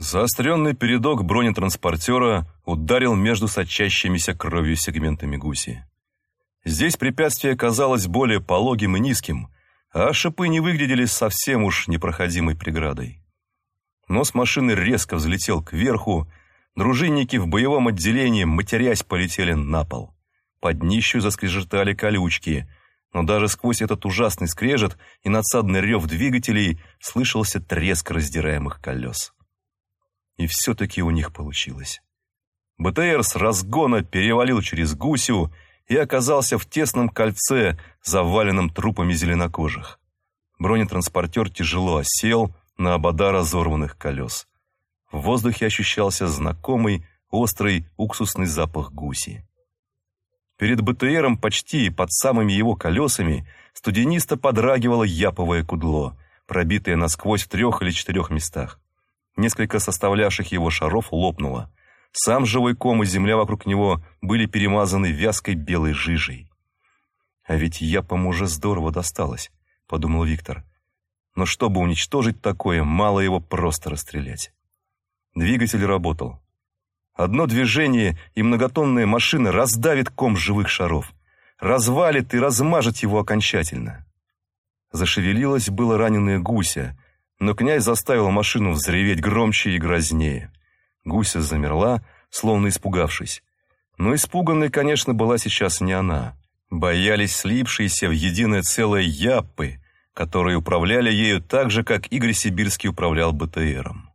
Заостренный передок бронетранспортера ударил между сочащимися кровью сегментами гуси. Здесь препятствие казалось более пологим и низким, а шипы не выглядели совсем уж непроходимой преградой. Нос машины резко взлетел кверху, дружинники в боевом отделении, матерясь, полетели на пол. Под днищу заскрежетали колючки, но даже сквозь этот ужасный скрежет и надсадный рев двигателей слышался треск раздираемых колес. И все-таки у них получилось. БТР с разгона перевалил через гусю и оказался в тесном кольце, заваленном трупами зеленокожих. Бронетранспортер тяжело осел на обода разорванных колес. В воздухе ощущался знакомый, острый уксусный запах гуси. Перед БТРом почти под самыми его колесами студенисто подрагивало яповое кудло, пробитое насквозь в трех или четырех местах. Несколько составлявших его шаров лопнуло. Сам живой ком и земля вокруг него были перемазаны вязкой белой жижей. «А ведь япам уже здорово досталось», — подумал Виктор. «Но чтобы уничтожить такое, мало его просто расстрелять». Двигатель работал. Одно движение, и многотонная машина раздавит ком живых шаров, развалит и размажет его окончательно. Зашевелилась было раненая гуся, но князь заставил машину взреветь громче и грознее. Гуся замерла, словно испугавшись. Но испуганной, конечно, была сейчас не она. Боялись слипшиеся в единое целое яппы, которые управляли ею так же, как Игорь Сибирский управлял БТРом.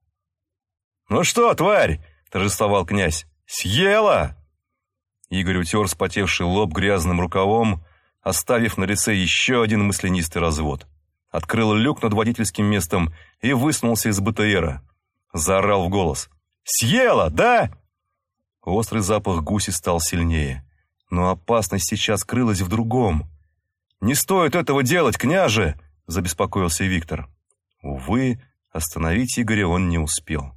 «Ну что, тварь!» — торжествовал князь. «Съела!» Игорь утер спотевший лоб грязным рукавом, оставив на лице еще один мысленистый развод открыл люк над водительским местом и высунулся из БТРа. Заорал в голос. «Съела, да?» Острый запах гуси стал сильнее. Но опасность сейчас крылась в другом. «Не стоит этого делать, княже!» – забеспокоился Виктор. Увы, остановить Игоря он не успел.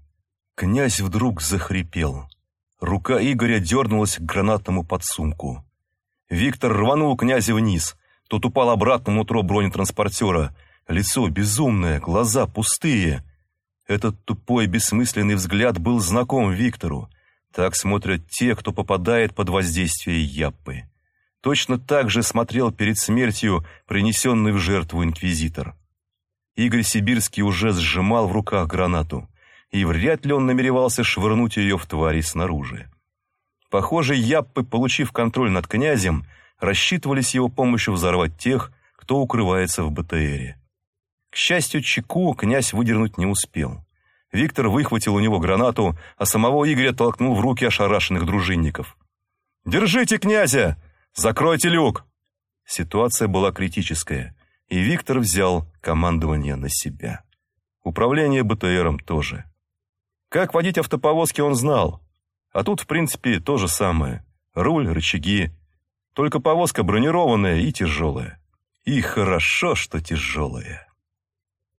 Князь вдруг захрипел. Рука Игоря дернулась к гранатному подсумку. Виктор рванул князя вниз. Тот упал обратно в утро бронетранспортера – Лицо безумное, глаза пустые. Этот тупой бессмысленный взгляд был знаком Виктору. Так смотрят те, кто попадает под воздействие Яппы. Точно так же смотрел перед смертью принесенный в жертву инквизитор. Игорь Сибирский уже сжимал в руках гранату, и вряд ли он намеревался швырнуть ее в твари снаружи. Похоже, Яппы, получив контроль над князем, рассчитывали с его помощью взорвать тех, кто укрывается в БТРе. Счастью, чеку князь выдернуть не успел. Виктор выхватил у него гранату, а самого Игоря толкнул в руки ошарашенных дружинников. «Держите князя! Закройте люк!» Ситуация была критическая, и Виктор взял командование на себя. Управление БТРом тоже. Как водить автоповозки он знал. А тут, в принципе, то же самое. Руль, рычаги. Только повозка бронированная и тяжелая. И хорошо, что тяжелая.